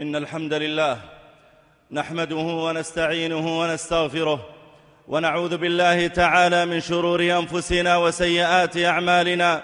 إن الحمد لله نحمده ونستعينه ونستغفره ونعوذ بالله تعالى من شرور أنفسنا وسيئات أعمالنا.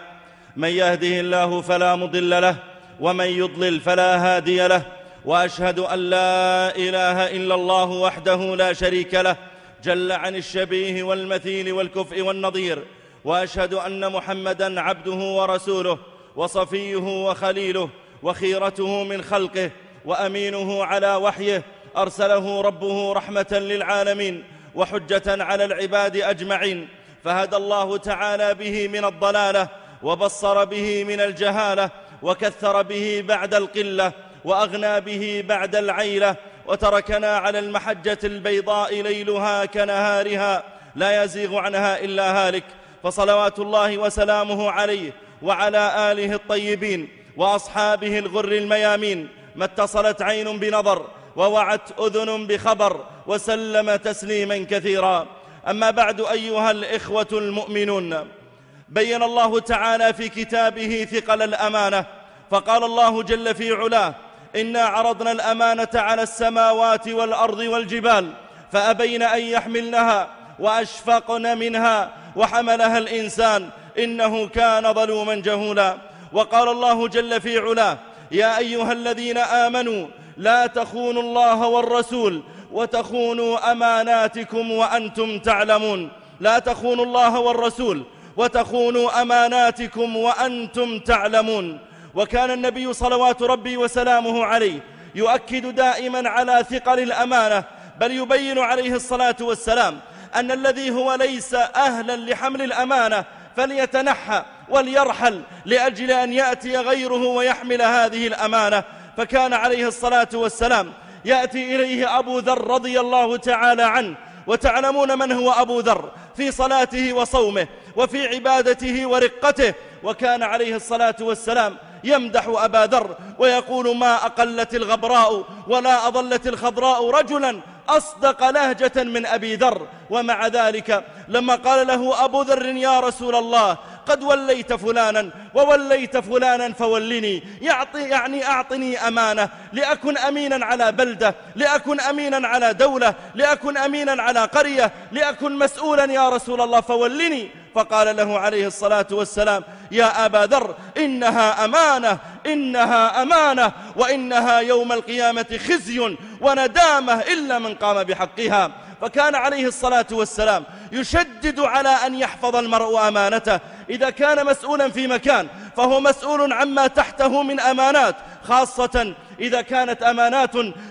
من يهده الله فلا مضل له ومن يضلل فلا هادي له. وأشهد أن لا إله إلا الله وحده لا شريك له جل عن الشبيه والمثيل والكفء والنظير. وأشهد أن محمدًا عبده ورسوله وصفيه وخليله وخيرته من خلقه. وأمينه على وحيه أرسله ربه رحمة للعالمين وحجة على العباد أجمعين. فهدى الله تعالى به من الضلالة وبصر به من الجهالة وكثر به بعد القلة وأغنى به بعد العيلة وتركنا على المحجة البيضاء ليلها كنهارها لا يزيغ عنها إلا هالك. فصلوات الله وسلامه عليه وعلى آله الطيبين وأصحابه الغر الميامين. ما اتصلت عين بنظر ووعت أذن بخبر وسلم تسليما كثيرا. أما بعد أيها الإخوة المؤمنون بين الله تعالى في كتابه ثقل الأمانة فقال الله جل في علاه إنا عرضنا الأمانة على السماوات والأرض والجبال فأبين أن يحملنها وأشفقن منها وحملها الإنسان إنه كان ظلوما جهولا. وقال الله جل في علاه يا أيها الذين آمنوا لا تخونوا الله والرسول وتخونوا أماناتكم وأنتم تعلمون. لا تخونوا الله والرسول وتخونوا أماناتكم وأنتم تعلمون. وكان النبي صلوات ربي وسلامه عليه يؤكد دائما على ثقل الأمانة بل يبين عليه الصلاة والسلام أن الذي هو ليس أهلا لحمل الأمانة فليتنحى وليرحل لأجل أن يأتي غيره ويحمل هذه الأمانة. فكان عليه الصلاة والسلام يأتي إليه أبو ذر رضي الله تعالى عنه. وتعلمون من هو أبو ذر في صلاته وصومه وفي عبادته ورقته. وكان عليه الصلاة والسلام يمدح أبا ذر ويقول ما أقلت الغبراء ولا أضلت الخضراء رجلا أصدق لهجة من أبي ذر. ومع ذلك لما قال له أبو ذر يا رسول الله قد وليت فلانا ووليت فلانا فولني. يعطي يعني أعطني أمانة. لأكن أمينا على بلدة لأكن أمينا على دولة لأكن أمينا على قرية لأكن مسؤولا يا رسول الله فولني. فقال له عليه الصلاة والسلام يا أبا ذر إنها أمانة إنها أمانة وإنها يوم القيامة خزي وندامة إلا من قام بحقها. فكان عليه الصلاة والسلام يشدد على أن يحفظ المرء أمانته. إذا كان مسؤولا في مكان فهو مسؤول عما تحته من أمانات خاصة إذا كانت أمانات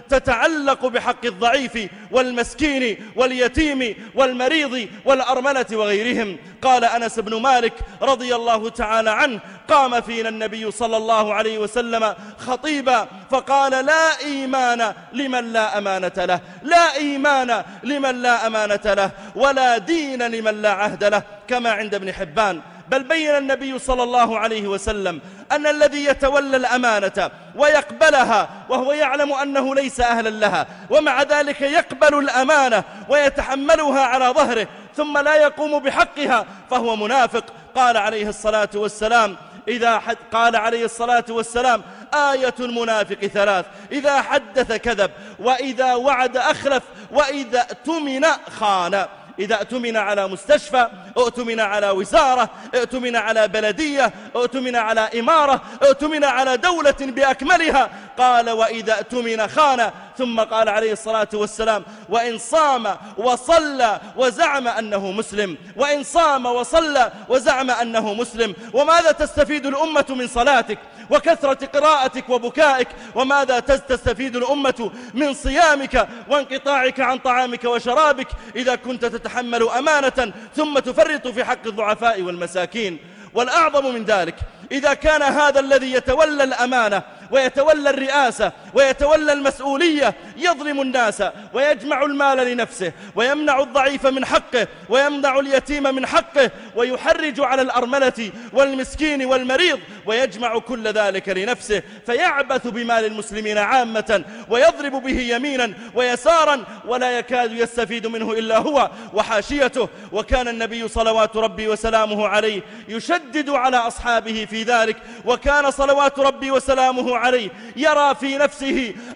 تتعلق بحق الضعيف والمسكين واليتيم والمريض والأرملة وغيرهم. قال أنس بن مالك رضي الله تعالى عنه قام فينا النبي صلى الله عليه وسلم خطيبا فقال لا إيمان لمن لا أمانة له لا إيمان لمن لا أمانة له ولا دين لمن لا عهد له كما عند ابن حبان. بل بين النبي صلى الله عليه وسلم أن الذي يتولى الأمانة ويقبلها وهو يعلم أنه ليس أهلا لها ومع ذلك يقبل الأمانة ويتحملها على ظهره ثم لا يقوم بحقها فهو منافق. قال عليه الصلاة والسلام إذا حد قال عليه الصلاة والسلام آية المنافق ثلاث إذا حدث كذب وإذا وعد أخلف وإذا اؤتمن خان. إذا اؤتمن على مستشفى اؤتمن على وزارة اؤتمن على بلدية اؤتمن على إمارة اؤتمن على دولة بأكملها. قال وإذا اؤتمن خان. ثم قال عليه الصلاة والسلام وإن صام وصلى وزعم أنه مسلم وإن صام وصلى وزعم أنه مسلم وماذا تستفيد الأمة من صلاتك وكثرة قراءتك وبكائك؟ وماذا تستفيد الأمة من صيامك وانقطاعك عن طعامك وشرابك إذا كنت تتحمل أمانة ثم تفرط في حق الضعفاء والمساكين. والأعظم من ذلك إذا كان هذا الذي يتولى الأمانة ويتولى الرئاسة ويتولى المسؤولية يظلم الناس ويجمع المال لنفسه ويمنع الضعيف من حقه ويمنع اليتيم من حقه ويحرج على الأرملة والمسكين والمريض ويجمع كل ذلك لنفسه فيعبث بمال المسلمين عامة ويضرب به يمينا ويسارا ولا يكاد يستفيد منه إلا هو وحاشيته وكان النبي صلوات ربي وسلامه عليه يشدد على أصحابه في ذلك وكان صلوات ربي وسلامه عليه يرى في نفسه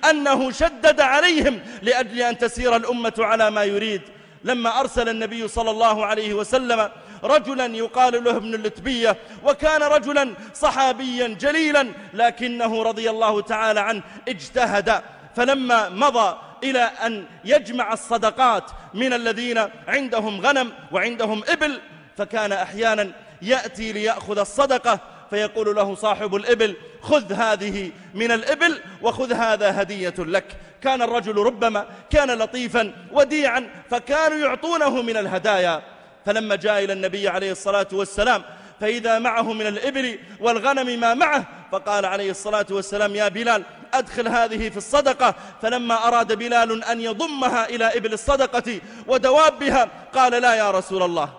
أنه شدد عليهم لأجل أن تسير الأمة على ما يريد. لما أرسل النبي صلى الله عليه وسلم رجلا يقال له ابن اللتبية وكان رجلا صحابيا جليلا لكنه رضي الله تعالى عنه اجتهد. فلما مضى إلى أن يجمع الصدقات من الذين عندهم غنم وعندهم إبل فكان أحيانا يأتي ليأخذ الصدقة فيقول له صاحب الإبل خذ هذه من الإبل وخذ هذا هدية لك. كان الرجل ربما كان لطيفا وديعا فكانوا يعطونه من الهدايا. فلما جاء إلى النبي عليه الصلاة والسلام فإذا معه من الإبل والغنم ما معه فقال عليه الصلاة والسلام يا بلال أدخل هذه في الصدقة. فلما أراد بلال أن يضمها إلى إبل الصدقة ودوابها قال لا يا رسول الله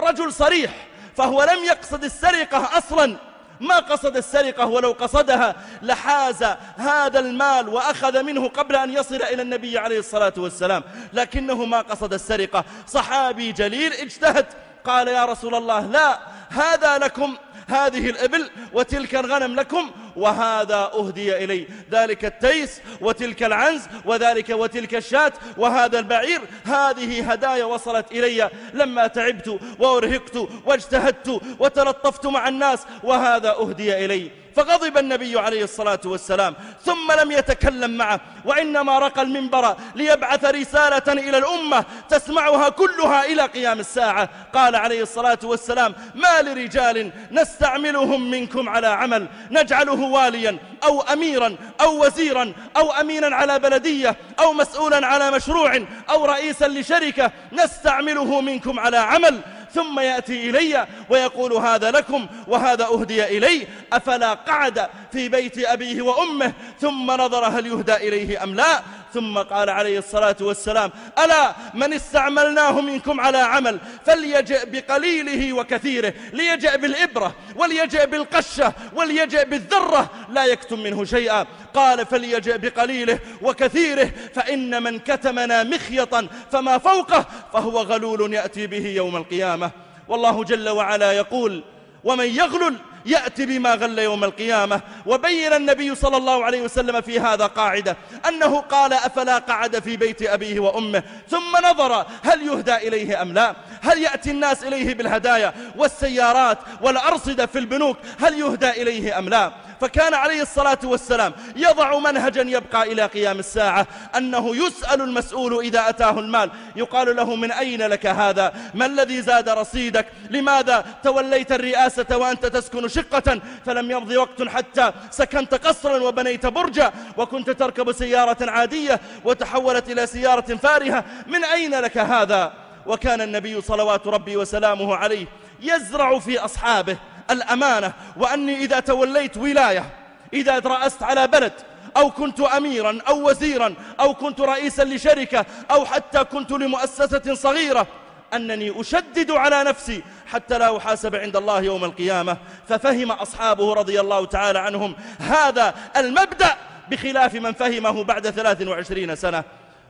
رجل صريح فهو لم يقصد السرقة أصلا. ما قصد السرقة ولو قصدها لحاز هذا المال وأخذ منه قبل أن يصل إلى النبي عليه الصلاة والسلام. لكنه ما قصد السرقة. صحابي جليل اجتهد. قال يا رسول الله لا هذا لكم هذه الإبل وتلك الغنم لكم وهذا أهدي إلي. ذلك التيس وتلك العنز وذلك وتلك الشاة وهذا البعير. هذه هدايا وصلت إلي. لما تعبت وأرهقت واجتهدت وتلطفت مع الناس وهذا أهدي إلي. فغضب النبي عليه الصلاة والسلام. ثم لم يتكلم معه. وإنما رقى المنبر ليبعث رسالة إلى الأمة تسمعها كلها إلى قيام الساعة. قال عليه الصلاة والسلام ما لرجال نستعملهم منكم على عمل. نجعله واليا أو أميرا أو وزيرا أو أمينا على بلدية أو مسؤولا على مشروع أو رئيسا لشركة نستعمله منكم على عمل. ثم يأتي إلي ويقول هذا لكم وهذا أهدي إلي. أفلا قعد في بيت أبيه وأمه؟ ثم نظر هل يهدى إليه أم لا؟ ثم قال عليه الصلاة والسلام ألا من استعملناه منكم على عمل فليجئ بقليله وكثيره ليجئ بالإبرة وليجئ بالقشة وليجئ بالذرة لا يكتم منه شيئا. قال فليجئ بقليله وكثيره فإن من كتمنا مخيطا فما فوقه فهو غلول يأتي به يوم القيامة. والله جل وعلا يقول ومن يغلل يأتي بما غل يوم القيامة وبين النبي صلى الله عليه وسلم في هذا قاعدة أنه قال أفلا قعد في بيت أبيه وأمه ثم نظر هل يهدى إليه أم لا هل يأتي الناس إليه بالهدايا والسيارات والأرصدة في البنوك هل يهدى إليه أم لا فكان عليه الصلاة والسلام يضع منهجا يبقى إلى قيام الساعة أنه يسأل المسؤول إذا أتاه المال. يقال له من أين لك هذا؟ ما الذي زاد رصيدك؟ لماذا توليت الرئاسة وأنت تسكن شقة؟ فلم يمضي وقت حتى سكنت قصرا وبنيت برجا وكنت تركب سيارة عادية وتحولت إلى سيارة فارهة. من أين لك هذا؟ وكان النبي صلوات ربي وسلامه عليه يزرع في أصحابه الأمانة وأني إذا توليت ولاية إذا رأست على بلد أو كنت أميرا أو وزيرا أو كنت رئيسا لشركة أو حتى كنت لمؤسسة صغيرة أنني أشدد على نفسي حتى لا أحاسب عند الله يوم القيامة. ففهم أصحابه رضي الله تعالى عنهم هذا المبدأ بخلاف من فهمه بعد 23 سنة.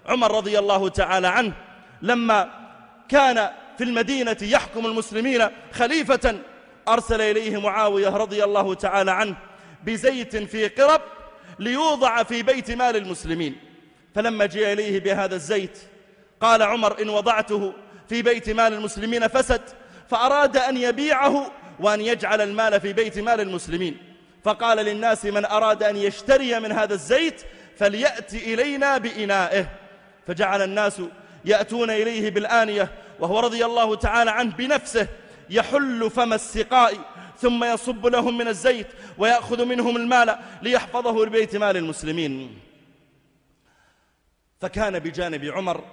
عمر رضي الله تعالى عنه لما كان في المدينة يحكم المسلمين خليفة أرسل إليه معاوية رضي الله تعالى عنه بزيت في قرب ليوضع في بيت مال المسلمين. فلما جاء إليه بهذا الزيت قال عمر إن وضعته في بيت مال المسلمين فسد فأراد أن يبيعه وأن يجعل المال في بيت مال المسلمين. فقال للناس من أراد أن يشتري من هذا الزيت فليأتي إلينا بإنائه. فجعل الناس يأتون إليه بالآنية وهو رضي الله تعالى عنه بنفسه يحل فم السقاء ثم يصب لهم من الزيت ويأخذ منهم المال ليحفظه لبيت مال المسلمين. فكان بجانب عمر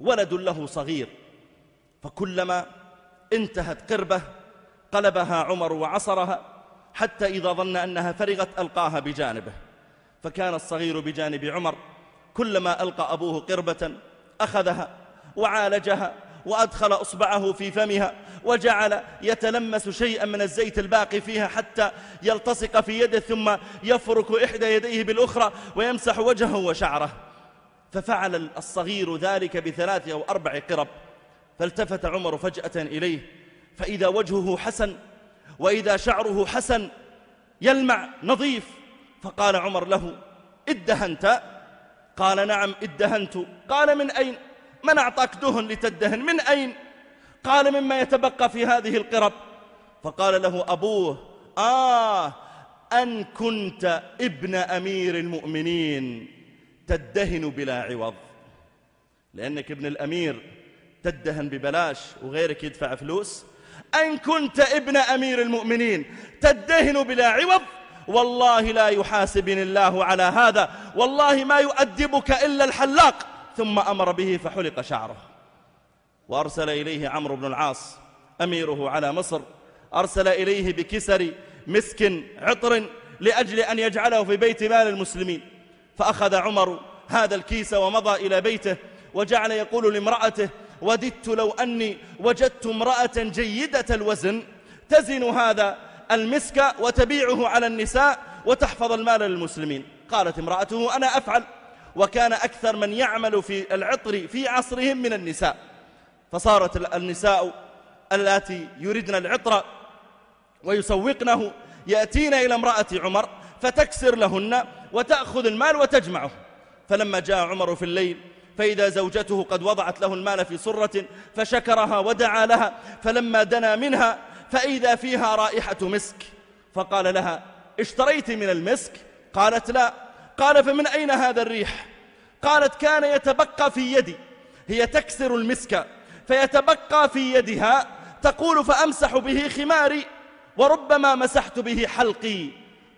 ولد له صغير فكلما انتهت قربة قلبها عمر وعصرها حتى إذا ظن أنها فرغت ألقاها بجانبه. فكان الصغير بجانب عمر كلما ألقى أبوه قربة أخذها وعالجها وأدخل أصبعه في فمها وجعل يتلمس شيئا من الزيت الباقي فيها حتى يلتصق في يده ثم يفرك إحدى يديه بالأخرى ويمسح وجهه وشعره. ففعل الصغير ذلك بثلاث أو أربع قرب فالتفت عمر فجأة إليه فإذا وجهه حسن وإذا شعره حسن يلمع نظيف. فقال عمر له إدهنت؟ قال نعم إدهنت. قال من أين؟ من أعطاك دهن لتدهن؟ من أين؟ قال مما يتبقى في هذه القرب. فقال له أبوه آه أن كنت ابن أمير المؤمنين تدهن بلا عوض. لأنك ابن الأمير تدهن ببلاش وغيرك يدفع فلوس. أن كنت ابن أمير المؤمنين تدهن بلا عوض والله لا يحاسبني الله على هذا. والله ما يؤدبك إلا الحلاق. ثم أمر به فحلق شعره. وأرسل إليه عمرو بن العاص أميره على مصر. أرسل إليه بكسر مسك عطر لأجل أن يجعله في بيت مال المسلمين. فأخذ عمر هذا الكيس ومضى إلى بيته وجعل يقول لامرأته وددت لو أني وجدت امرأة جيدة الوزن تزن هذا المسك وتبيعه على النساء وتحفظ المال للمسلمين قالت امرأته أنا أفعل وكان أكثر من يعمل في العطر في عصرهم من النساء. فصارت النساء التي يردن العطر ويسوقنه يأتين إلى امرأة عمر فتكسر لهن وتأخذ المال وتجمعه. فلما جاء عمر في الليل فإذا زوجته قد وضعت له المال في صرة فشكرها ودعا لها فلما دنا منها فإذا فيها رائحة مسك. فقال لها اشتريت من المسك؟ قالت لا. قال فمن أين هذا الريح؟ قالت كان يتبقى في يدي هي تكسر المسك فيتبقى في يدها تقول فأمسح به خماري وربما مسحت به حلقي.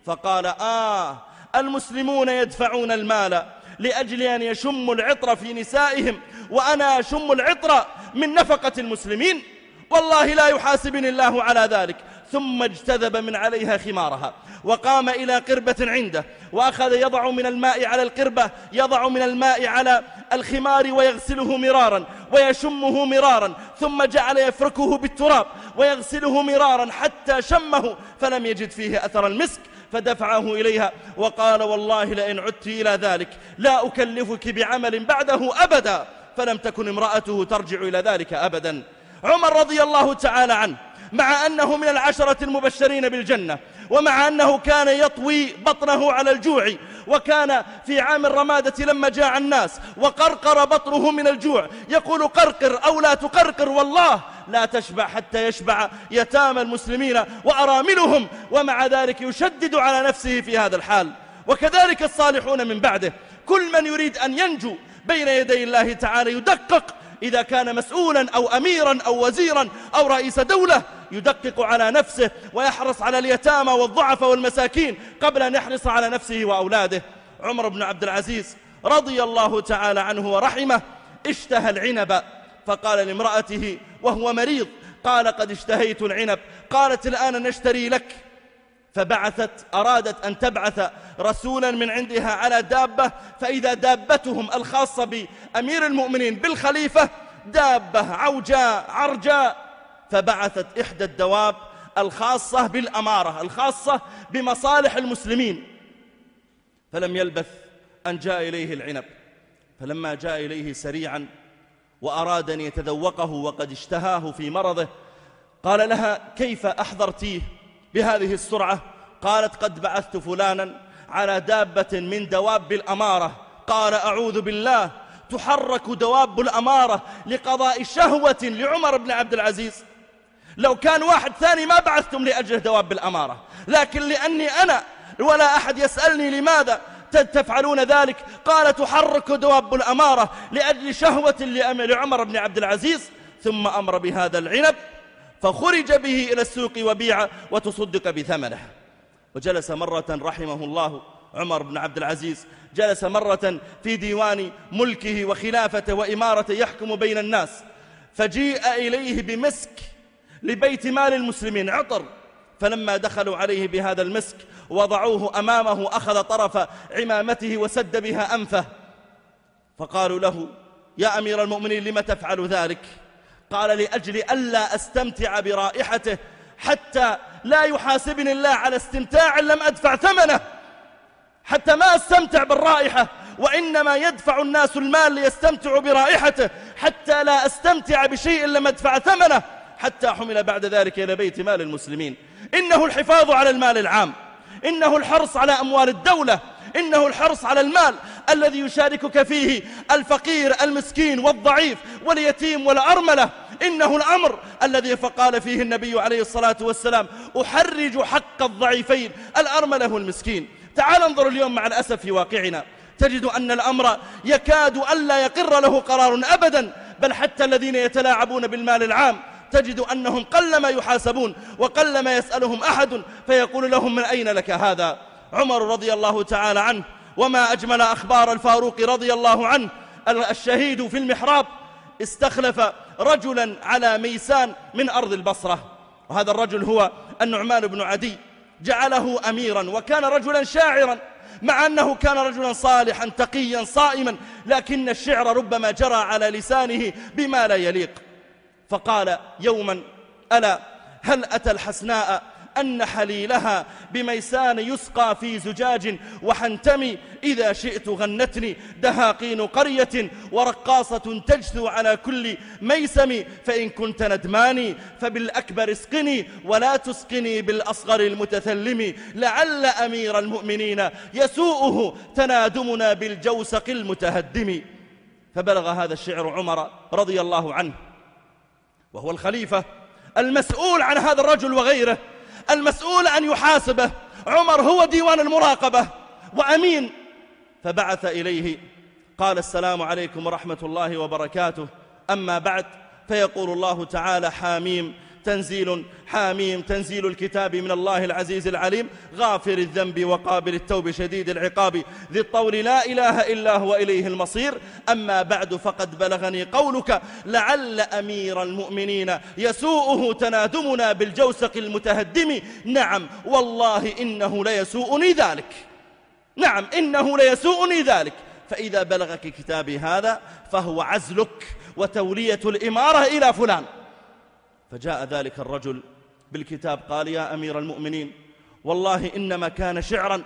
فقال آه المسلمون يدفعون المال لأجل أن يشموا العطر في نسائهم وأنا أشم العطر من نفقة المسلمين. والله لا يحاسبني الله على ذلك. ثم اجتذب من عليها خمارها. وقام إلى قربة عنده وأخذ يضع من الماء على القربة يضع من الماء على الخمار ويغسله مرارا ويشمه مرارا ثم جعل يفركه بالتراب ويغسله مرارا حتى شمه فلم يجد فيه أثر المسك فدفعه إليها وقال والله لئن عدت إلى ذلك لا أكلفك بعمل بعده أبدا فلم تكن امرأته ترجع إلى ذلك أبدا. عمر رضي الله تعالى عنه مع أنه من العشرة المبشرين بالجنة ومع أنه كان يطوي بطنه على الجوع وكان في عام الرمادة لما جاء الناس وقرقر بطنه من الجوع. يقول قرقر أو لا تقرقر والله لا تشبع حتى يشبع يتامى المسلمين وأراملهم ومع ذلك يشدد على نفسه في هذا الحال. وكذلك الصالحون من بعده كل من يريد أن ينجو بين يدي الله تعالى يدقق إذا كان مسؤولا أو أميرا أو وزيرا أو رئيس دولة يدقق على نفسه ويحرص على اليتامى والضعف والمساكين قبل أن يحرص على نفسه وأولاده. عمر بن عبد العزيز رضي الله تعالى عنه ورحمه اشتهى العنب فقال لامرأته وهو مريض قال قد اشتهيت العنب قالت الآن نشتري لك. فبعثت أرادت أن تبعث رسولا من عندها على دابة فإذا دابتهم الخاصة بأمير المؤمنين بالخليفة دابة عوجاء عرجاء فبعثت إحدى الدواب الخاصة بالأمارة الخاصة بمصالح المسلمين. فلم يلبث أن جاء إليه العنب. فلما جاء إليه سريعا وأراد أن يتذوقه وقد اشتهاه في مرضه قال لها كيف أحضرتيه بهذه السرعة؟ قالت قد بعثت فلانا على دابة من دواب الأمارة. قال أعوذ بالله تحرك دواب الأمارة لقضاء شهوة لعمر بن عبد العزيز. لو كان واحد ثاني ما بعثتم لأجل دواب الأمارة لكن لأني أنا ولا أحد يسألني لماذا تفعلون ذلك. قال تحرك دواب الأمارة لأجل شهوة لعمر بن عبد العزيز ثم أمر بهذا العنب فخرج به إلى السوق وبيع وتصدق بثمنه. وجلس مرة رحمه الله عمر بن عبد العزيز. جلس مرة في ديوان ملكه وخلافته وإمارته يحكم بين الناس. فجيء إليه بمسك لبيت مال المسلمين عطر. فلما دخلوا عليه بهذا المسك وضعوه أمامه أخذ طرف عمامته وسد بها أنفه. فقالوا له يا أمير المؤمنين لم تفعل ذلك؟ قال لأجل ألا أستمتع برائحته حتى لا يحاسبني الله على استمتاع لم أدفع ثمنه. حتى ما أستمتع بالرائحة وإنما يدفع الناس المال ليستمتعوا برائحته حتى لا أستمتع بشيء لم أدفع ثمنه. حتى حمل بعد ذلك إلى بيت مال المسلمين. إنه الحفاظ على المال العام. إنه الحرص على أموال الدولة. إنه الحرص على المال الذي يشاركك فيه الفقير المسكين والضعيف واليتيم والأرملة. إنه الأمر الذي فقال فيه النبي عليه الصلاة والسلام أحرج حق الضعيفين الأرملة والمسكين. تعال انظر اليوم مع الأسف في واقعنا. تجد أن الأمر يكاد ألا يقر له قرار أبدا بل حتى الذين يتلاعبون بالمال العام تجد أنهم قلما يحاسبون وقلما يسألهم أحد فيقول لهم من أين لك هذا؟ عمر رضي الله تعالى عنه وما أجمل أخبار الفاروق رضي الله عنه. الشهيد في المحراب استخلف رجلا على ميسان من أرض البصرة. وهذا الرجل هو النعمان بن عدي. جعله أميرا وكان رجلا شاعرا مع أنه كان رجلا صالحا تقيا صائما لكن الشعر ربما جرى على لسانه بما لا يليق. فقال يوما ألا هل أتى الحسناء أن حليلها بميسان يسقى في زجاج وحنتمي؟ إذا شئت غنتني دهاقين قرية ورقاصة تجثو على كل ميسم فإن كنت ندماني فبالأكبر اسقني ولا تسقني بالأصغر المتثلم لعل أمير المؤمنين يسوءه تنادمنا بالجوسق المتهدم. فبلغ هذا الشعر عمر رضي الله عنه. وهو الخليفة المسؤول عن هذا الرجل وغيره المسؤول أن يحاسبه. عمر هو ديوان المراقبة وأمين. فبعث إليه قال السلام عليكم ورحمة الله وبركاته. أما بعد فيقول الله تعالى حاميم. تنزيل حاميم تنزيل الكتاب من الله العزيز العليم. غافر الذنب وقابل التوب شديد العقاب. ذي الطول لا إله إلا هو إليه المصير. أما بعد فقد بلغني قولك. لعل أمير المؤمنين يسوءه تنادمنا بالجوسق المتهدم. نعم والله إنه ليسوءني ذلك. نعم إنه ليسوءني ذلك. فإذا بلغك كتابي هذا فهو عزلك وتولية الإمارة إلى فلان. فجاء ذلك الرجل بالكتاب قال يا أمير المؤمنين والله إنما كان شعرا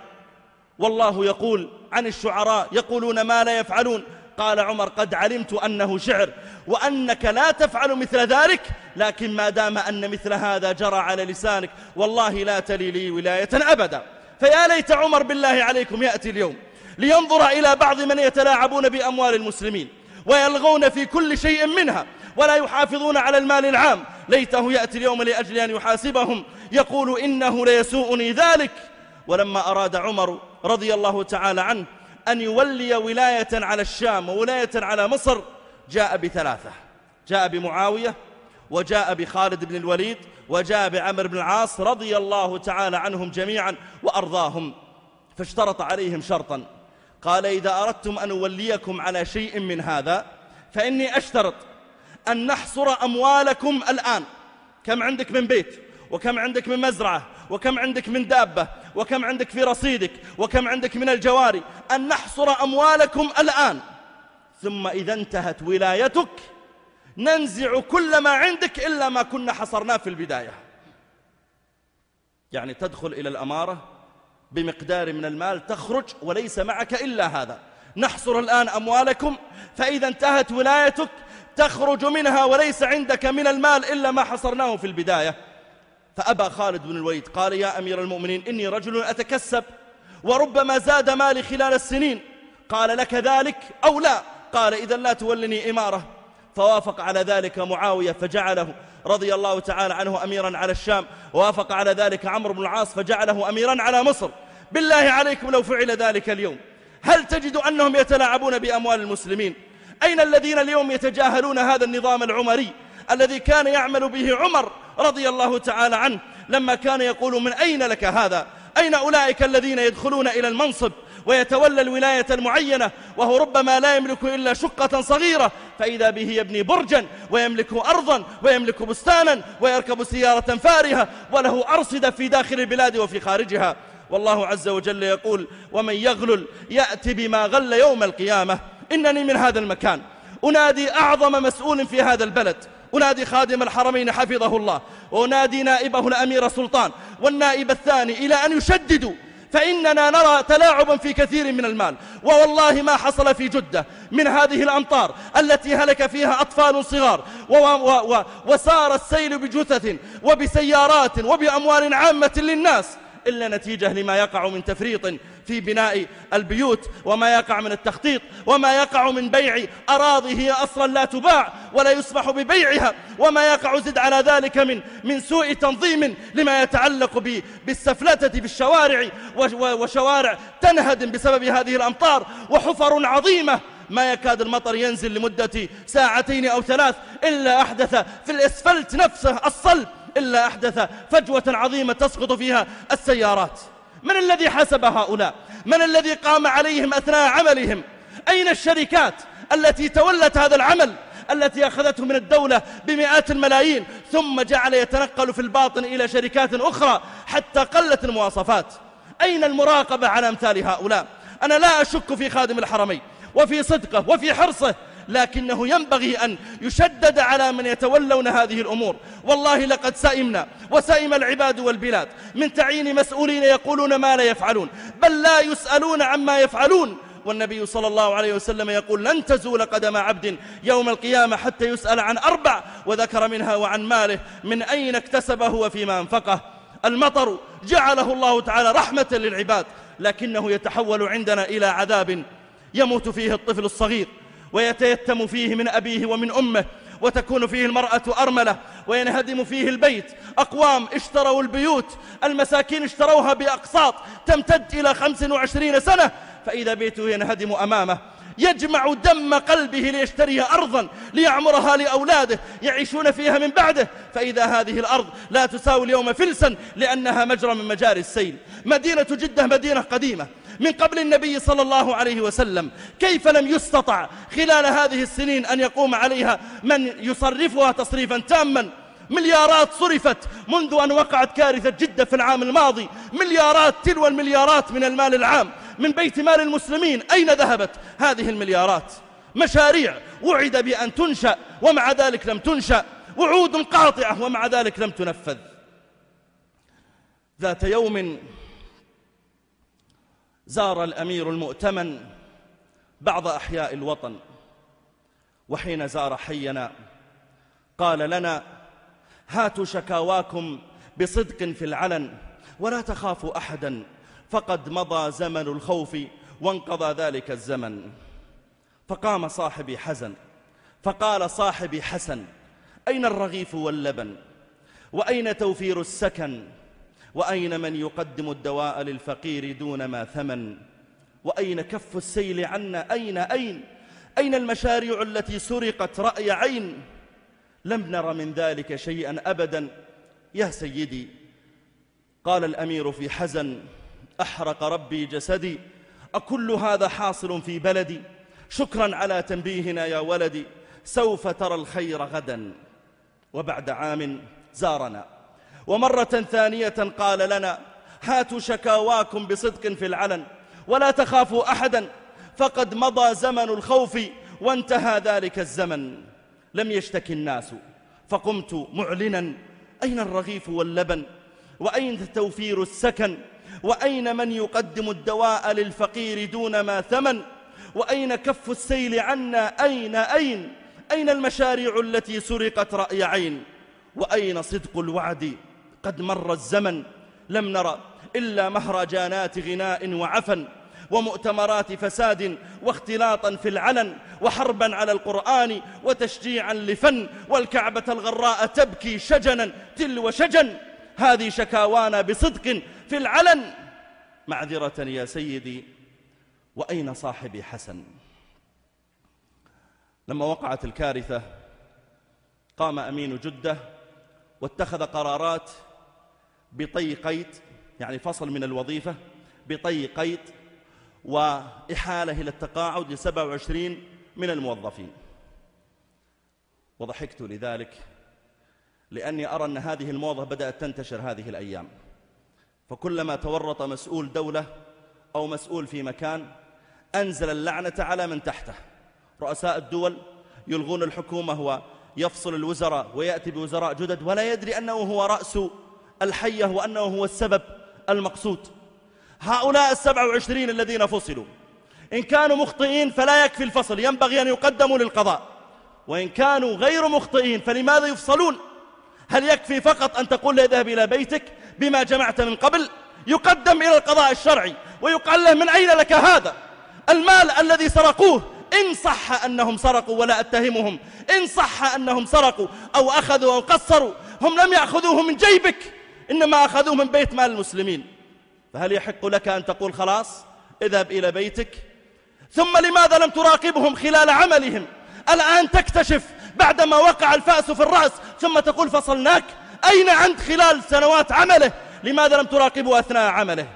والله يقول عن الشعراء يقولون ما لا يفعلون. قال عمر قد علمت أنه شعر وأنك لا تفعل مثل ذلك لكن ما دام أن مثل هذا جرى على لسانك والله لا تلي لي ولاية أبدا. فيا ليت عمر بالله عليكم يأتي اليوم لينظر إلى بعض من يتلاعبون بأموال المسلمين ويلغون في كل شيء منها. ولا يحافظون على المال العام. ليته يأتي اليوم لأجل أن يحاسبهم. يقول إنه ليسوءني ذلك. ولما أراد عمر رضي الله تعالى عنه أن يولي ولاية على الشام وولاية على مصر جاء بثلاثة. جاء بمعاوية وجاء بخالد بن الوليد وجاء بعمر بن العاص رضي الله تعالى عنهم جميعا وأرضاهم. فاشترط عليهم شرطا. قال إذا أردتم أن أوليكم على شيء من هذا فإني أشترط أن نحصر أموالكم الآن. كم عندك من بيت وكم عندك من مزرعة وكم عندك من دابة وكم عندك في رصيدك وكم عندك من الجواري. أن نحصر أموالكم الآن. ثم إذا انتهت ولايتك ننزع كل ما عندك إلا ما كنا حصرناه في البداية. يعني تدخل إلى الأمارة بمقدار من المال تخرج وليس معك إلا هذا. نحصر الآن أموالكم فإذا انتهت ولايتك تخرج منها وليس عندك من المال إلا ما حصرناه في البداية. فأبى خالد بن الوليد قال يا أمير المؤمنين إني رجل أتكسب وربما زاد مالي خلال السنين. قال لك ذلك أو لا؟ قال إذا لا تولني إمارة. فوافق على ذلك معاوية فجعله رضي الله تعالى عنه أميرا على الشام. ووافق على ذلك عمرو بن العاص فجعله أميرا على مصر. بالله عليكم لو فعل ذلك اليوم. هل تجد أنهم يتلاعبون بأموال المسلمين؟ أين الذين اليوم يتجاهلون هذا النظام العمري الذي كان يعمل به عمر رضي الله تعالى عنه لما كان يقول من أين لك هذا؟ أين أولئك الذين يدخلون إلى المنصب ويتولى الولاية المعينة وهو ربما لا يملك إلا شقة صغيرة فإذا به يبني برجا ويملك أرضا ويملك بستانا ويركب سيارة فارهة وله أرصدة في داخل البلاد وفي خارجها. والله عز وجل يقول ومن يغلل يأتي بما غل يوم القيامة. إنني من هذا المكان. أنادي أعظم مسؤول في هذا البلد. أنادي خادم الحرمين حفظه الله. وأنادي نائبه الأمير سلطان. والنائب الثاني إلى أن يشددوا. فإننا نرى تلاعبا في كثير من المال. ووالله ما حصل في جدة من هذه الأمطار التي هلك فيها أطفال صغار. وسار السيل بجثث وبسيارات وبأموال عامة للناس. إلا نتيجة لما يقع من تفريط في بناء البيوت وما يقع من التخطيط وما يقع من بيع أراضي هي أصلا لا تباع ولا يسمح ببيعها وما يقع زد على ذلك من من سوء تنظيم لما يتعلق بالسفلتة بالشوارع وشوارع تنهدم بسبب هذه الأمطار وحفر عظيمة. ما يكاد المطر ينزل لمدة ساعتين أو ثلاث إلا أحدث في الإسفلت نفسه الصلب. إلا أحدث فجوة عظيمة تسقط فيها السيارات. من الذي حسب هؤلاء؟ من الذي قام عليهم أثناء عملهم؟ أين الشركات التي تولت هذا العمل التي أخذته من الدولة بمئات الملايين ثم جعل يتنقل في الباطن إلى شركات أخرى حتى قلت المواصفات؟ أين المراقبة على أمثال هؤلاء؟ أنا لا أشك في خادم الحرمين وفي صدقه وفي حرصه لكنه ينبغي أن يشدد على من يتولون هذه الأمور. والله لقد سئمنا وسئم العباد والبلاد من تعيين مسؤولين يقولون ما لا يفعلون بل لا يسألون عما يفعلون. والنبي صلى الله عليه وسلم يقول لن تزول قدم عبد يوم القيامة حتى يسأل عن أربع وذكر منها وعن ماله من أين اكتسبه وفيما أنفقه. المطر جعله الله تعالى رحمة للعباد لكنه يتحول عندنا إلى عذاب يموت فيه الطفل الصغير. ويتيتم فيه من أبيه ومن أمه وتكون فيه المرأة أرملة وينهدم فيه البيت. أقوام اشتروا البيوت المساكين اشتروها بأقساط تمتد إلى خمس وعشرين سنة فإذا بيته ينهدم أمامه. يجمع دم قلبه ليشتري أرضا ليعمرها لأولاده يعيشون فيها من بعده. فإذا هذه الأرض لا تساوي اليوم فلسا لأنها مجرى من مجاري السيل. مدينة جدة مدينة قديمة. من قبل النبي صلى الله عليه وسلم. كيف لم يستطع خلال هذه السنين أن يقوم عليها من يصرفها تصريفا تاما؟ مليارات صرفت منذ أن وقعت كارثة جدة في العام الماضي. مليارات تلو المليارات من المال العام. من بيت مال المسلمين. أين ذهبت هذه المليارات؟ مشاريع وعد بأن تنشأ ومع ذلك لم تنشأ. وعود قاطعة ومع ذلك لم تنفذ. ذات يوم زار الأمير المؤتمن بعض أحياء الوطن وحين زار حينا قال لنا هاتوا شكاواكم بصدق في العلن ولا تخافوا أحدا فقد مضى زمن الخوف وانقضى ذلك الزمن. فقام صاحبي حزن فقال صاحبي حسن أين الرغيف واللبن؟ وأين توفير السكن؟ وأين من يقدم الدواء للفقير دون ما ثمن؟ وأين كف السيل عنا؟ أين؟ أين؟ أين المشاريع التي سرقت رأي عين؟ لم نر من ذلك شيئا أبدا. يا سيدي قال الأمير في حزن أحرق ربي جسدي. أكل هذا حاصل في بلدي. شكرا على تنبيهنا يا ولدي. سوف ترى الخير غدا. وبعد عام زارنا. ومرة ثانية قال لنا هاتوا شكاواكم بصدق في العلن ولا تخافوا أحدا فقد مضى زمن الخوف وانتهى ذلك الزمن. لم يشتكي الناس فقمت معلنا أين الرغيف واللبن؟ وأين توفير السكن؟ وأين من يقدم الدواء للفقير دون ما ثمن؟ وأين كف السيل عنا؟ أين؟ أين؟ أين المشاريع التي سرقت رأي عين؟ وأين صدق الوعد؟ قد مر الزمن لم نرى إلا مهرجانات غناء وعفن ومؤتمرات فساد واختلاطا في العلن وحربا على القرآن وتشجيعا لفن والكعبة الغراء تبكي شجنا تلو شجن هذه شكاوانا بصدق في العلن. معذرة يا سيدي وأين صاحبي حسن؟ لما وقعت الكارثة قام أمين جدة واتخذ قرارات بطي قيد يعني فصل من الوظيفة بطي قيد وإحالة إلى التقاعد ل 27 من الموظفين. وضحكت لذلك لأني أرى أن هذه الموضة بدأت تنتشر هذه الأيام. فكلما تورط مسؤول دولة أو مسؤول في مكان أنزل اللعنة على من تحته. رؤساء الدول يلغون الحكومة يفصل الوزراء ويأتي بوزراء جدد ولا يدري أنه هو رأس الحية وأنه هو السبب المقصود. هؤلاء السبع وعشرين الذين فصلوا إن كانوا مخطئين فلا يكفي الفصل ينبغي أن يقدموا للقضاء. وإن كانوا غير مخطئين فلماذا يفصلون؟ هل يكفي فقط أن تقول له إذهب إلى بيتك بما جمعت من قبل؟ يقدم إلى القضاء الشرعي ويقال له من أين لك هذا؟ المال الذي سرقوه إن صح أنهم سرقوا ولا أتهمهم. إن صح أنهم سرقوا أو أخذوا أو قصروا هم لم يأخذوه من جيبك. إنما أخذوه من بيت مال المسلمين. فهل يحق لك أن تقول خلاص؟ اذهب إلى بيتك. ثم لماذا لم تراقبهم خلال عملهم؟ الآن تكتشف بعدما وقع الفأس في الرأس ثم تقول فصلناك؟ أين أنت خلال سنوات عمله؟ لماذا لم تراقبه أثناء عمله؟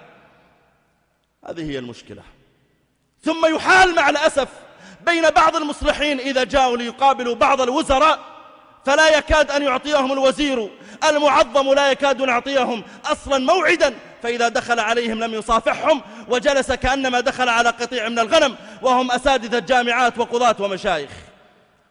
هذه هي المشكلة. ثم يحال مع الأسف بين بعض المصلحين إذا جاءوا ليقابلوا بعض الوزراء فلا يكاد أن يعطيهم الوزير. المعظم لا يكاد يعطيهم أصلا موعدا. فإذا دخل عليهم لم يصافحهم وجلس كأنما دخل على قطيع من الغنم وهم أساتذة جامعات وقضاة ومشايخ.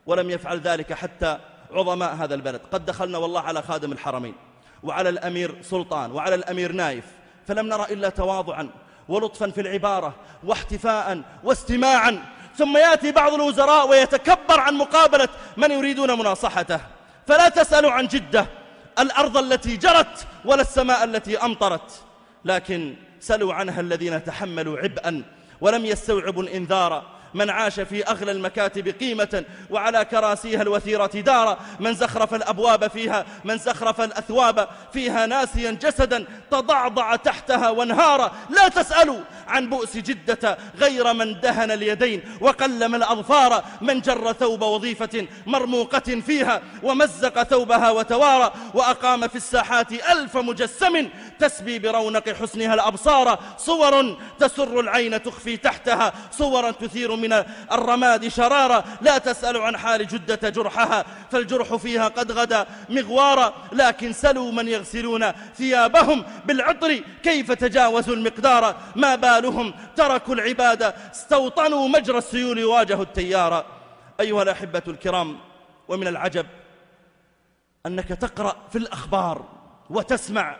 ولم يفعل ذلك حتى عظماء هذا البلد. قد دخلنا والله على خادم الحرمين وعلى الأمير سلطان وعلى الأمير نايف. فلم نرى إلا تواضعا ولطفا في العبارة واحتفاء واستماعا. ثم يأتي بعض الوزراء ويتكبر عن مقابلة من يريدون مناصحته. فلا تسألوا عن جدة الأرض التي جرت ولا السماء التي أمطرت. لكن سلوا عنها الذين تحملوا عبئا ولم يستوعبوا الإنذار. من عاش في أغلى المكاتب قيمة وعلى كراسيها الوثيرة دارا من زخرف الأبواب فيها من زخرف الأثواب فيها ناسيا جسدا تضعضع تحتها وانهارا لا تسألوا عن بؤس جدة غير من دهن اليدين وقلم الأظفار. من جر ثوب وظيفة مرموقة فيها ومزق ثوبها وتوارى. وأقام في الساحات ألف مجسم تسبي برونق حسنها الأبصار. صور تسر العين تخفي تحتها صورا تثير من الرماد شرارا لا تسأل عن حال جدة جرحها فالجرح فيها قد غدا مغوارا. لكن سلوا من يغسلون ثيابهم بالعطر كيف تجاوزوا المقدار؟ ما بالهم؟ تركوا العبادة استوطنوا مجرى السيول واجهوا التيار. أيها الأحبة الكرام ومن العجب أنك تقرأ في الأخبار وتسمع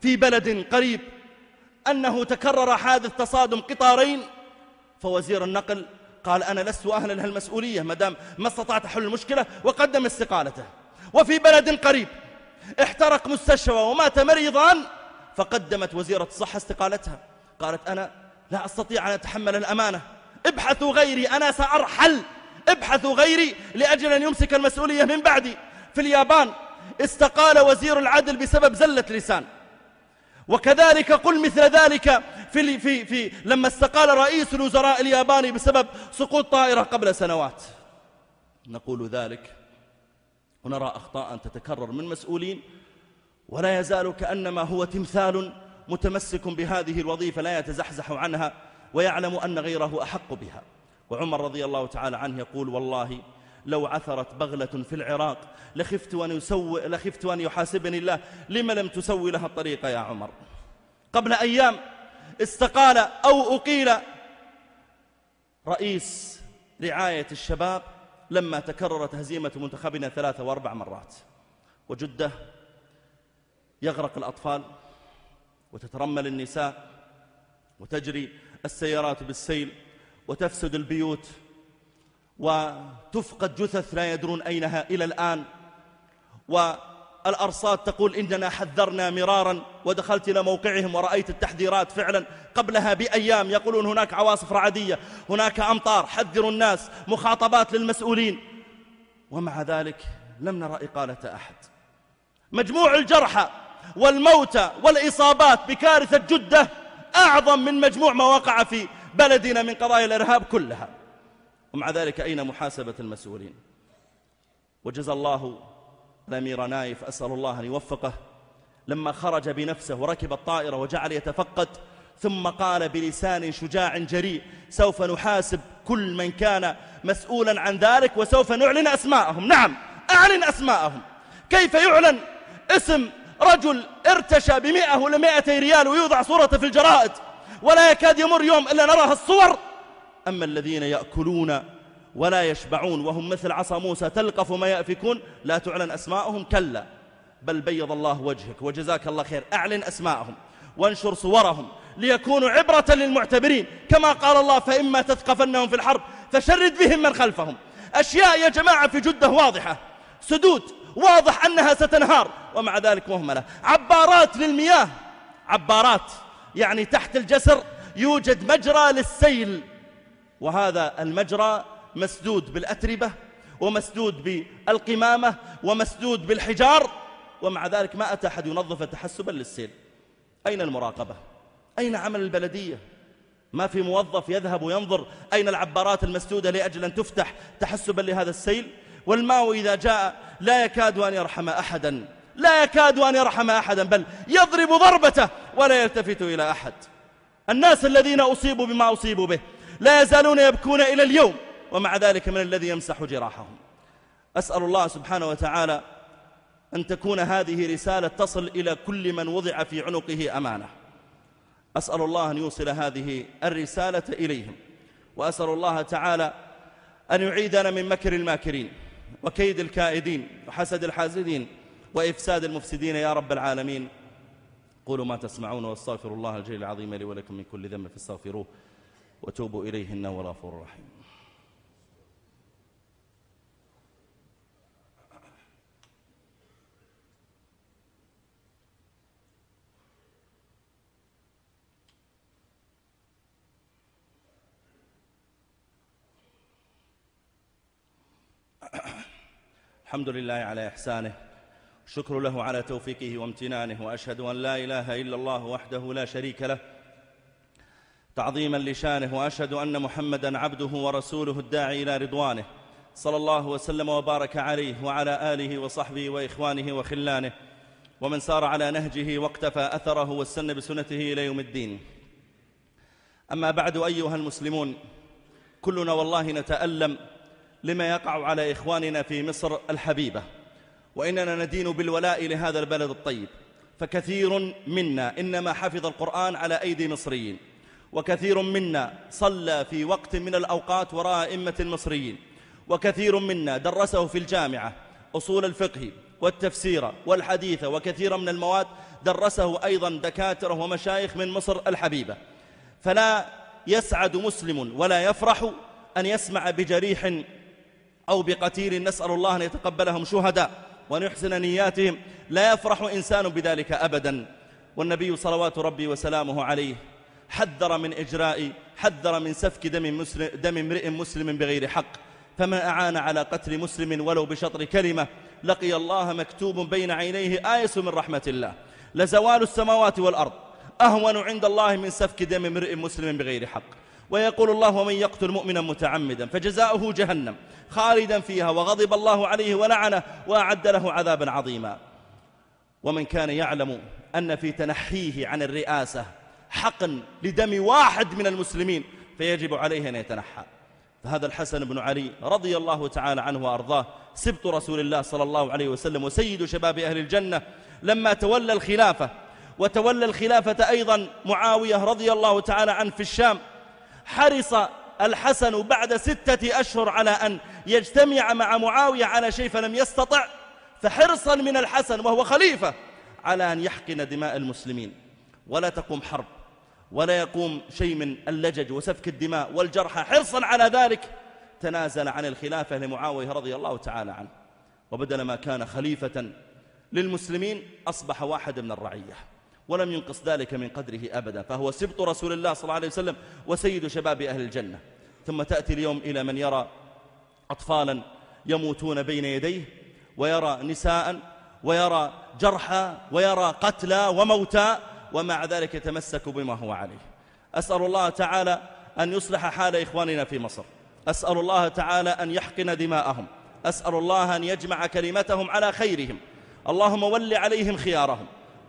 في بلد قريب أنه تكرر حادث تصادم قطارين. فوزير النقل قال أنا لست أهلا لها المسؤولية مدام ما استطعت حل المشكلة وقدم استقالته. وفي بلد قريب احترق مستشفى ومات مريضان فقدمت وزيرة الصحة استقالتها. قالت أنا لا أستطيع أن أتحمل الأمانة. ابحثوا غيري أنا سأرحل. ابحثوا غيري لأجل أن يمسك المسؤولية من بعدي. في اليابان استقال وزير العدل بسبب زلة لسان. وكذلك قل مثل ذلك في, في, في لما استقال رئيس الوزراء الياباني بسبب سقوط طائرة قبل سنوات. نقول ذلك ونرى أخطاء تتكرر من مسؤولين ولا يزال كأنما هو تمثال متمسك بهذه الوظيفة لا يتزحزح عنها ويعلم أن غيره أحق بها. وعمر رضي الله تعالى عنه يقول والله لو عثرت بغلة في العراق لخفت أن, لخفت أن يحاسبني الله لما لم تسوي لها الطريق يا عمر؟ قبل أيام استقال أو أقيل. رئيس رعاية الشباب لما تكررت هزيمة منتخبنا ثلاثة وأربع مرات. وجدة يغرق الأطفال وتترمل النساء وتجري السيارات بالسيل وتفسد البيوت وتفقد جثث لا يدرون أينها إلى الآن. والأرصاد تقول إننا حذرنا مرارا ودخلت إلى موقعهم ورأيت التحذيرات فعلا قبلها بأيام. يقولون هناك عواصف رعدية هناك أمطار حذروا الناس مخاطبات للمسؤولين. ومع ذلك لم نرى إقالة أحد. مجموع الجرحى والموتى والإصابات بكارثة جدة أعظم من مجموع ما وقع في بلدنا من قضايا الإرهاب كلها. ومع ذلك أين محاسبة المسؤولين؟ وجزى الله الأمير نايف أسأل الله أن يوفقه. لما خرج بنفسه وركب الطائرة وجعل يتفقد ثم قال بلسان شجاع جريء سوف نحاسب كل من كان مسؤولا عن ذلك وسوف نعلن أسماءهم. نعم أعلن أسماءهم. كيف يعلن؟ اسم رجل ارتشى بمئة ولا ريال ويوضع صورته في الجرائد ولا يكاد يمر يوم إلا نراها الصور. أما الذين يأكلون ولا يشبعون. وهم مثل عصا موسى تلقف ما يأفكون. لا تعلن أسماءهم كلا بل بيض الله وجهك وجزاك الله خير. أعلن أسماءهم وانشر صورهم ليكونوا عبرة للمعتبرين. كما قال الله فإما تثقفنهم في الحرب فشرد بهم من خلفهم. أشياء يا جماعة في جدة واضحة سدود واضح أنها ستنهار. ومع ذلك مهملة. عبارات للمياه. عبارات يعني تحت الجسر يوجد مجرى للسيل. وهذا المجرى مسدود بالأتربة ومسدود بالقمامة ومسدود بالحجار ومع ذلك ما أتى أحد ينظف تحسبا للسيل أين المراقبة؟ أين عمل البلدية؟ ما في موظف يذهب وينظر أين العبارات المسدودة لأجل أن تفتح تحسبا لهذا السيل والماء إذا جاء لا يكاد أن يرحم أحدا لا يكاد أن يرحم أحدا بل يضرب ضربته ولا يلتفت إلى أحد الناس الذين أصيبوا بما أصيبوا به لا يزالون يبكون إلى اليوم ومع ذلك من الذي يمسح جراحهم. أسأل الله سبحانه وتعالى أن تكون هذه رسالة تصل إلى كل من وضع في عنقه أمانة. أسأل الله أن يوصل هذه الرسالة إليهم. وأسأل الله تعالى أن يعيدنا من مكر الماكرين وكيد الكائدين وحسد الحاسدين وإفساد المفسدين يا رب العالمين. قولوا ما تسمعون واستغفر الله الجليل العظيم لي ولكم من كل ذنب فاستغفروه وتوبوا إليه إنه الغفور الرحيم. الحمد لله على إحسانه شكر له على توفيقه وامتنانه وأشهد أن لا إله إلا الله وحده لا شريك له. تعظيما لشانه وأشهد أن محمدا عبده ورسوله الداعي إلى رضوانه صلى الله وسلم وبارك عليه وعلى آله وصحبه وإخوانه وخلانه ومن سار على نهجه واقتفى أثره واستنى بسنته إلى يوم الدين. أما بعد أيها المسلمون كلنا والله نتألم لما يقع على إخواننا في مصر الحبيبة. وإننا ندين بالولاء لهذا البلد الطيب. فكثير منا إنما حفظ القرآن على أيدي مصريين. وكثير منا صلى في وقت من الأوقات وراء أئمة المصريين. وكثير منا درسه في الجامعة أصول الفقه والتفسير والحديث وكثير من المواد درسه أيضا دكاترة ومشايخ من مصر الحبيبة. فلا يسعد مسلم ولا يفرح أن يسمع بجريح أو بقتيل نسأل الله أن يتقبلهم شهداء وأن يحسن نياتهم. لا يفرح إنسان بذلك أبدا. والنبي صلوات ربي وسلامه عليه حذر من إجراء حذر من سفك دم, مسلم دم امرئ مسلم بغير حق. فما أعان على قتل مسلم ولو بشطر كلمة. لقي الله مكتوب بين عينيه آيس من رحمة الله. لزوال السماوات والأرض. أهون عند الله من سفك دم امرئ مسلم بغير حق. ويقول الله ومن يقتل مؤمنا متعمدا فجزاؤه جهنم خالدا فيها وغضب الله عليه ولعنه وأعد له عذابا عظيما. ومن كان يعلم أن في تنحيه عن الرئاسة حقا لدم واحد من المسلمين فيجب عليه أن يتنحى. فهذا الحسن بن علي رضي الله تعالى عنه وأرضاه سبط رسول الله صلى الله عليه وسلم وسيد شباب أهل الجنة لما تولى الخلافة وتولى الخلافة أيضا معاوية رضي الله تعالى عنه في الشام حرص الحسن بعد ستة أشهر على أن يجتمع مع معاوية على شيء فلم يستطع فحرصا من الحسن وهو خليفة على أن يحقن دماء المسلمين. ولا تقوم حرب ولا يقوم شيء من اللجج وسفك الدماء والجرحى. حرصا على ذلك تنازل عن الخلافة لمعاوية رضي الله تعالى عنه. وبدل ما كان خليفة للمسلمين أصبح واحد من الرعية. ولم ينقص ذلك من قدره أبدا فهو سبط رسول الله صلى الله عليه وسلم وسيد شباب أهل الجنة. ثم تأتي اليوم إلى من يرى أطفالا يموتون بين يديه ويرى نساء ويرى جرحى ويرى قتلى وموتى ومع ذلك يتمسك بما هو عليه. أسأل الله تعالى أن يصلح حال إخواننا في مصر. أسأل الله تعالى أن يحقن دماءهم. أسأل الله أن يجمع كلمتهم على خيرهم. اللهم ول عليهم خيارهم.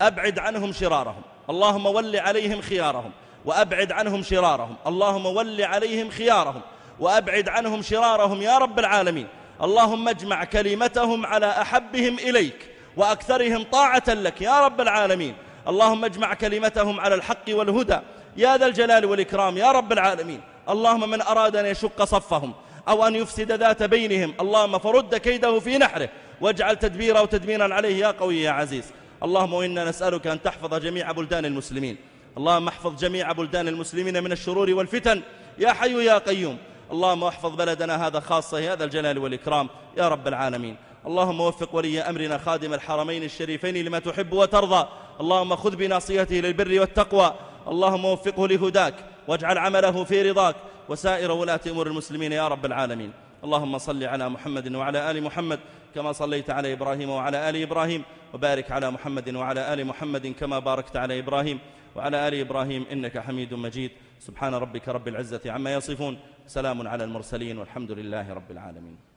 أبعد عنهم شرارهم. اللهم ول عليهم خيارهم وأبعد عنهم شرارهم. اللهم ول عليهم خيارهم وأبعد عنهم شرارهم يا رب العالمين. اللهم اجمع كلمتهم على أحبهم إليك وأكثرهم طاعة لك يا رب العالمين. اللهم اجمع كلمتهم على الحق والهدى يا ذا الجلال والإكرام يا رب العالمين. اللهم من أراد أن يشق صفهم أو أن يفسد ذات بينهم اللهم فرد كيده في نحره واجعل تدبيره وتدميرا عليه يا قوي يا عزيز. اللهم إنا نسألك أن تحفظ جميع بلدان المسلمين. اللهم احفظ جميع بلدان المسلمين من الشرور والفتن. يا حي يا قيوم. اللهم احفظ بلدنا هذا خاصة هذا الجلال والإكرام. يا رب العالمين. اللهم وفق ولي أمرنا خادم الحرمين الشريفين لما تحب وترضى. اللهم خذ بناصيته للبر والتقوى. اللهم وفقه لهداك واجعل عمله في رضاك. وسائر ولاة أمور المسلمين يا رب العالمين. اللهم صل على محمد وعلى آل محمد كما صليت على إبراهيم وعلى آل إبراهيم وبارك على محمد وعلى آل محمد كما باركت على إبراهيم وعلى آل إبراهيم إنك حميد مجيد. سبحان ربك رب العزة عما يصفون سلام على المرسلين والحمد لله رب العالمين.